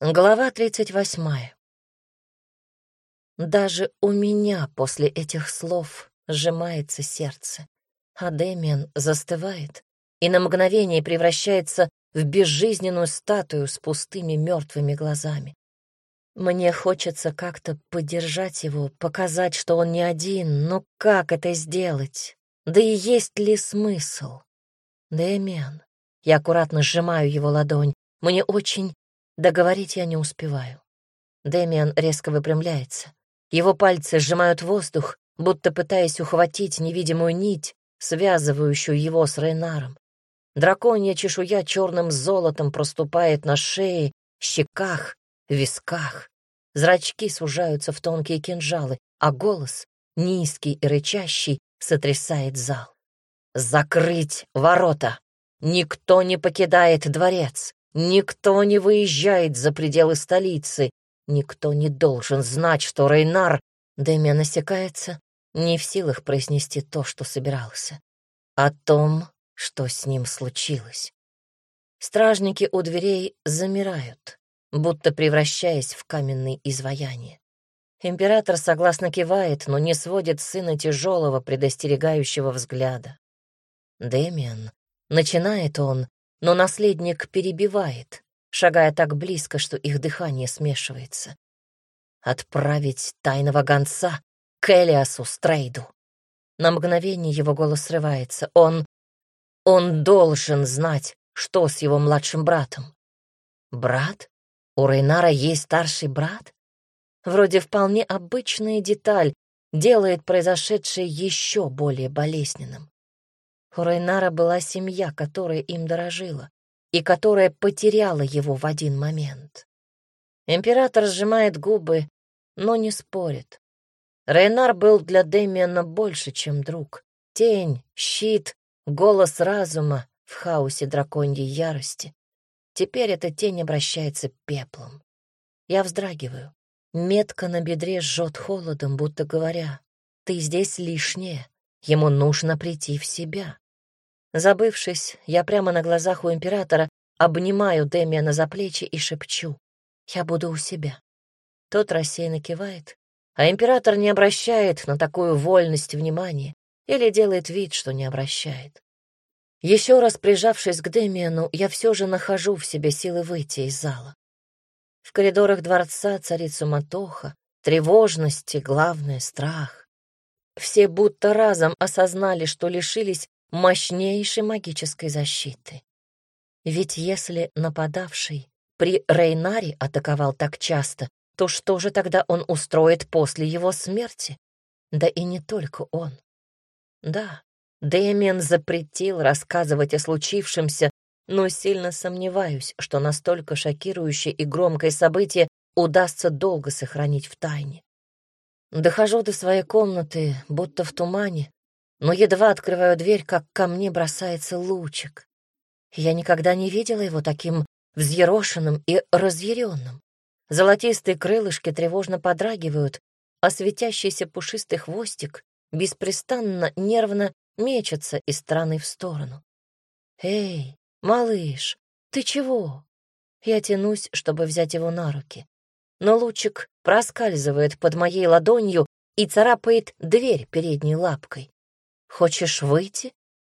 Глава 38. Даже у меня после этих слов сжимается сердце, а Дэмиан застывает и на мгновение превращается в безжизненную статую с пустыми мертвыми глазами. Мне хочется как-то поддержать его, показать, что он не один, но как это сделать? Да и есть ли смысл? Дэмиан. Я аккуратно сжимаю его ладонь. Мне очень Договорить я не успеваю. Дэмиан резко выпрямляется. Его пальцы сжимают воздух, будто пытаясь ухватить невидимую нить, связывающую его с Рейнаром. Драконья чешуя черным золотом проступает на шее, щеках, висках. Зрачки сужаются в тонкие кинжалы, а голос, низкий и рычащий, сотрясает зал. «Закрыть ворота! Никто не покидает дворец! Никто не выезжает за пределы столицы. Никто не должен знать, что Рейнар... Дэмиан насекается, не в силах произнести то, что собирался. О том, что с ним случилось. Стражники у дверей замирают, будто превращаясь в каменные изваяния. Император согласно кивает, но не сводит сына тяжелого предостерегающего взгляда. Дэмиан, начинает он, но наследник перебивает, шагая так близко, что их дыхание смешивается. Отправить тайного гонца к Элиасу Стрейду. На мгновение его голос срывается. Он... он должен знать, что с его младшим братом. Брат? У Рейнара есть старший брат? Вроде вполне обычная деталь делает произошедшее еще более болезненным. У Рейнара была семья, которая им дорожила, и которая потеряла его в один момент. Император сжимает губы, но не спорит. Рейнар был для Дэмиана больше, чем друг. Тень, щит, голос разума в хаосе драконьей ярости. Теперь эта тень обращается пеплом. Я вздрагиваю. Метка на бедре жжет холодом, будто говоря, «Ты здесь лишнее, ему нужно прийти в себя». Забывшись, я прямо на глазах у императора обнимаю Демиана за плечи и шепчу «Я буду у себя». Тот рассеянно кивает, а император не обращает на такую вольность внимания или делает вид, что не обращает. Еще раз прижавшись к Демиану, я все же нахожу в себе силы выйти из зала. В коридорах дворца царит суматоха, тревожность и, главное, страх. Все будто разом осознали, что лишились мощнейшей магической защиты. Ведь если нападавший при Рейнаре атаковал так часто, то что же тогда он устроит после его смерти? Да и не только он. Да, Дэмиан запретил рассказывать о случившемся, но сильно сомневаюсь, что настолько шокирующее и громкое событие удастся долго сохранить в тайне. Дохожу до своей комнаты, будто в тумане, но едва открываю дверь, как ко мне бросается лучик. Я никогда не видела его таким взъерошенным и разъяренным. Золотистые крылышки тревожно подрагивают, а светящийся пушистый хвостик беспрестанно нервно мечется из стороны в сторону. «Эй, малыш, ты чего?» Я тянусь, чтобы взять его на руки. Но лучик проскальзывает под моей ладонью и царапает дверь передней лапкой. «Хочешь выйти?»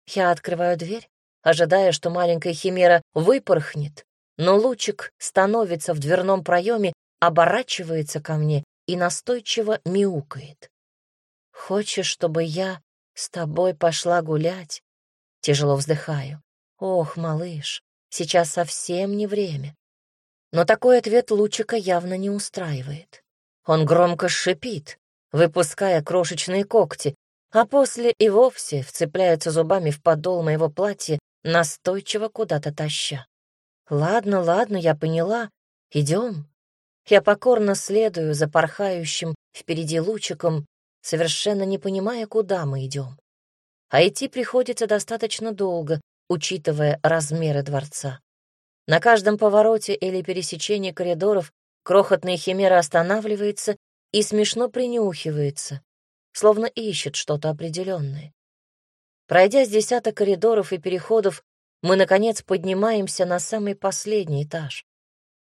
Я открываю дверь, ожидая, что маленькая химера выпорхнет, но лучик становится в дверном проеме, оборачивается ко мне и настойчиво мяукает. «Хочешь, чтобы я с тобой пошла гулять?» Тяжело вздыхаю. «Ох, малыш, сейчас совсем не время». Но такой ответ лучика явно не устраивает. Он громко шипит, выпуская крошечные когти, а после и вовсе вцепляется зубами в подол моего платья, настойчиво куда-то таща. «Ладно, ладно, я поняла. Идем». Я покорно следую за порхающим впереди лучиком, совершенно не понимая, куда мы идем. А идти приходится достаточно долго, учитывая размеры дворца. На каждом повороте или пересечении коридоров крохотная химера останавливается и смешно принюхивается, словно ищет что-то определенное. Пройдя с десяток коридоров и переходов, мы, наконец, поднимаемся на самый последний этаж.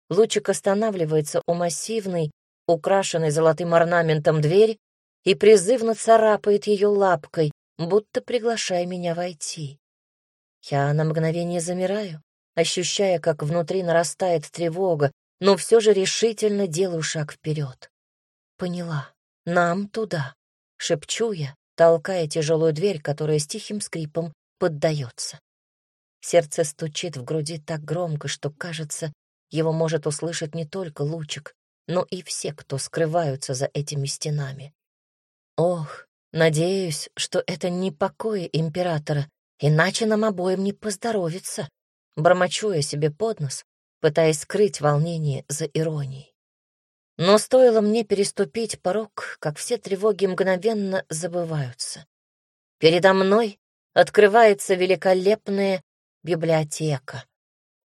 Лучик останавливается у массивной, украшенной золотым орнаментом двери и призывно царапает ее лапкой, будто приглашая меня войти. Я на мгновение замираю, ощущая, как внутри нарастает тревога, но все же решительно делаю шаг вперед. Поняла. Нам туда. Шепчу я, толкая тяжелую дверь, которая с тихим скрипом поддается. Сердце стучит в груди так громко, что, кажется, его может услышать не только лучик, но и все, кто скрываются за этими стенами. Ох, надеюсь, что это не покои императора, иначе нам обоим не поздоровится. Бормочу я себе под нос, пытаясь скрыть волнение за иронией. Но стоило мне переступить порог, как все тревоги мгновенно забываются. Передо мной открывается великолепная библиотека,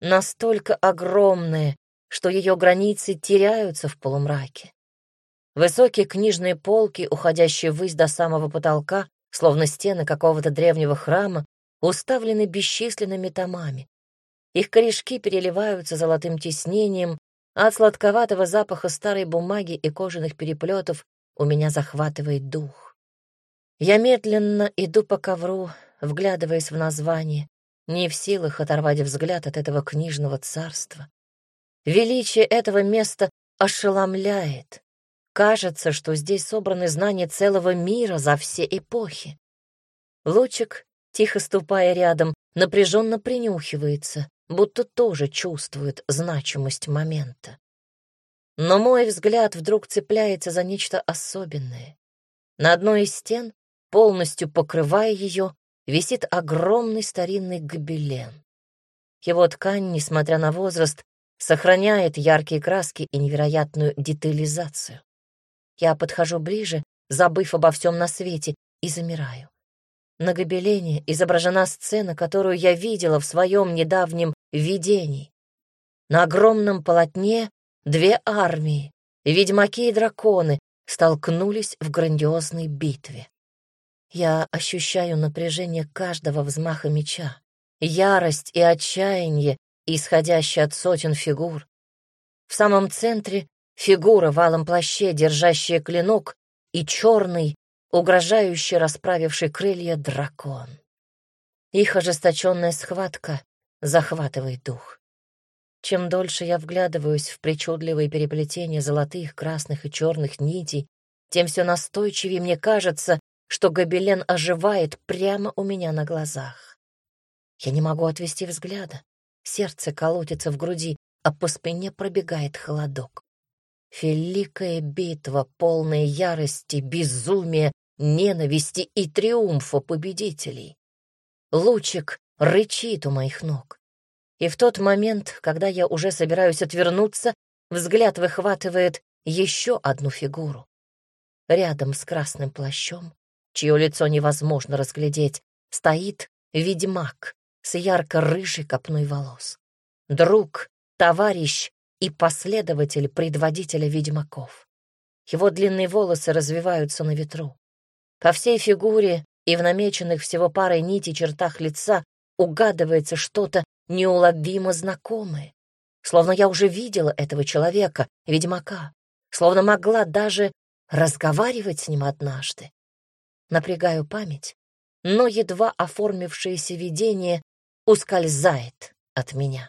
настолько огромная, что ее границы теряются в полумраке. Высокие книжные полки, уходящие ввысь до самого потолка, словно стены какого-то древнего храма, уставлены бесчисленными томами. Их корешки переливаются золотым тиснением, а от сладковатого запаха старой бумаги и кожаных переплетов у меня захватывает дух. Я медленно иду по ковру, вглядываясь в название, не в силах оторвать взгляд от этого книжного царства. Величие этого места ошеломляет. Кажется, что здесь собраны знания целого мира за все эпохи. Лучик, тихо ступая рядом, напряженно принюхивается, будто тоже чувствует значимость момента. Но мой взгляд вдруг цепляется за нечто особенное. На одной из стен, полностью покрывая ее, висит огромный старинный гобелен. Его ткань, несмотря на возраст, сохраняет яркие краски и невероятную детализацию. Я подхожу ближе, забыв обо всем на свете, и замираю. На гобелене изображена сцена, которую я видела в своем недавнем видении. На огромном полотне две армии, ведьмаки и драконы, столкнулись в грандиозной битве. Я ощущаю напряжение каждого взмаха меча, ярость и отчаяние, исходящие от сотен фигур. В самом центре фигура в алом плаще, держащая клинок, и черный, угрожающий расправивший крылья дракон. Их ожесточенная схватка захватывает дух. Чем дольше я вглядываюсь в причудливые переплетения золотых, красных и черных нитей, тем все настойчивее мне кажется, что гобелен оживает прямо у меня на глазах. Я не могу отвести взгляда. Сердце колотится в груди, а по спине пробегает холодок. Великая битва, полная ярости, безумия, ненависти и триумфа победителей. Лучик рычит у моих ног. И в тот момент, когда я уже собираюсь отвернуться, взгляд выхватывает еще одну фигуру. Рядом с красным плащом чье лицо невозможно разглядеть, стоит ведьмак с ярко-рыжей копной волос. Друг, товарищ и последователь предводителя ведьмаков. Его длинные волосы развиваются на ветру. По всей фигуре и в намеченных всего парой нити чертах лица угадывается что-то неуловимо знакомое. Словно я уже видела этого человека, ведьмака, словно могла даже разговаривать с ним однажды напрягаю память, но едва оформившееся видение ускользает от меня.